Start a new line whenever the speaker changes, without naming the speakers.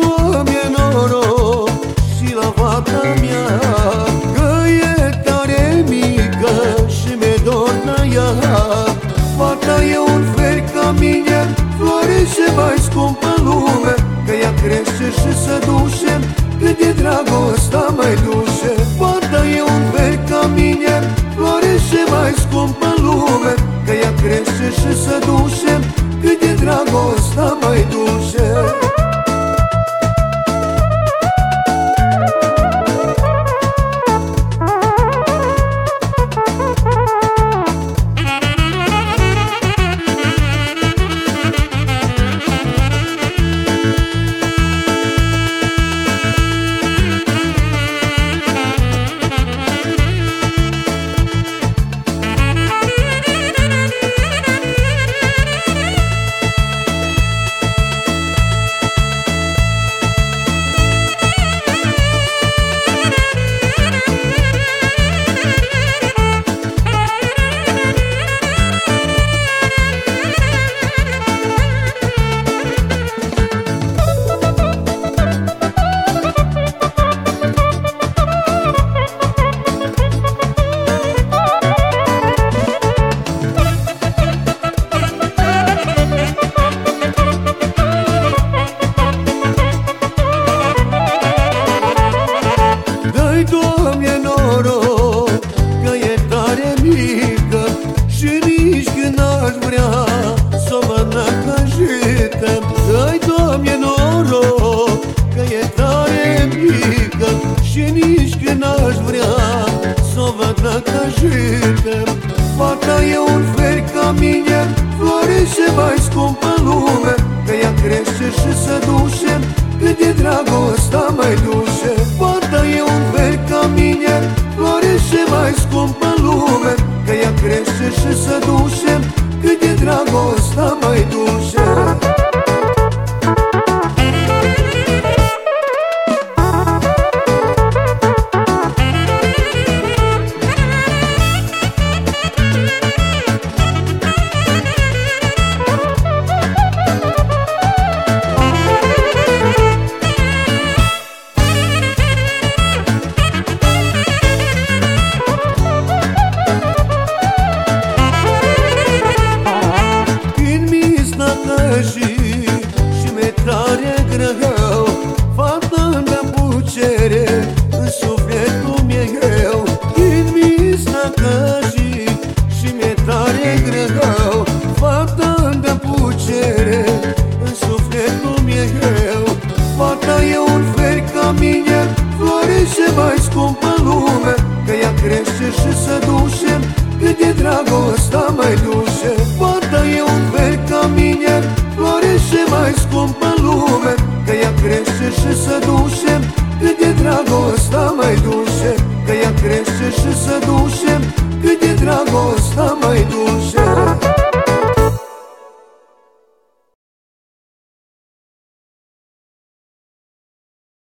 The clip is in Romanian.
Doamne, noroc și la fata mea Că e tare mică și mi-e dor de ea. Fata e un fel ca mine, florește mai scumpă lume Că ea crește și se duce, cât de dragostea mai duce. Fata e un fel ca mine, florește mai scumpă lume Că ea crește și se duce, cât de dragostea Am e noroc că e tare mică Și nici când aș vrea să o văd năcăjită Ai, Doamne, noroc că e tare mică Și nici când aș vrea să o văd năcăjită Fata e un Florește rău Fata îmi pucere În sufletul mi-e greu. Fata e un fer ca mine Florește mai scumpă lume Că ea crește și se duce Cât de dragostea mai duce Fata e un fer ca mine Florește mai scumpă lume Că ea crește și se duce Cât de dragostea mai duce Că ea crește și se duce Cât de dragostea mai duce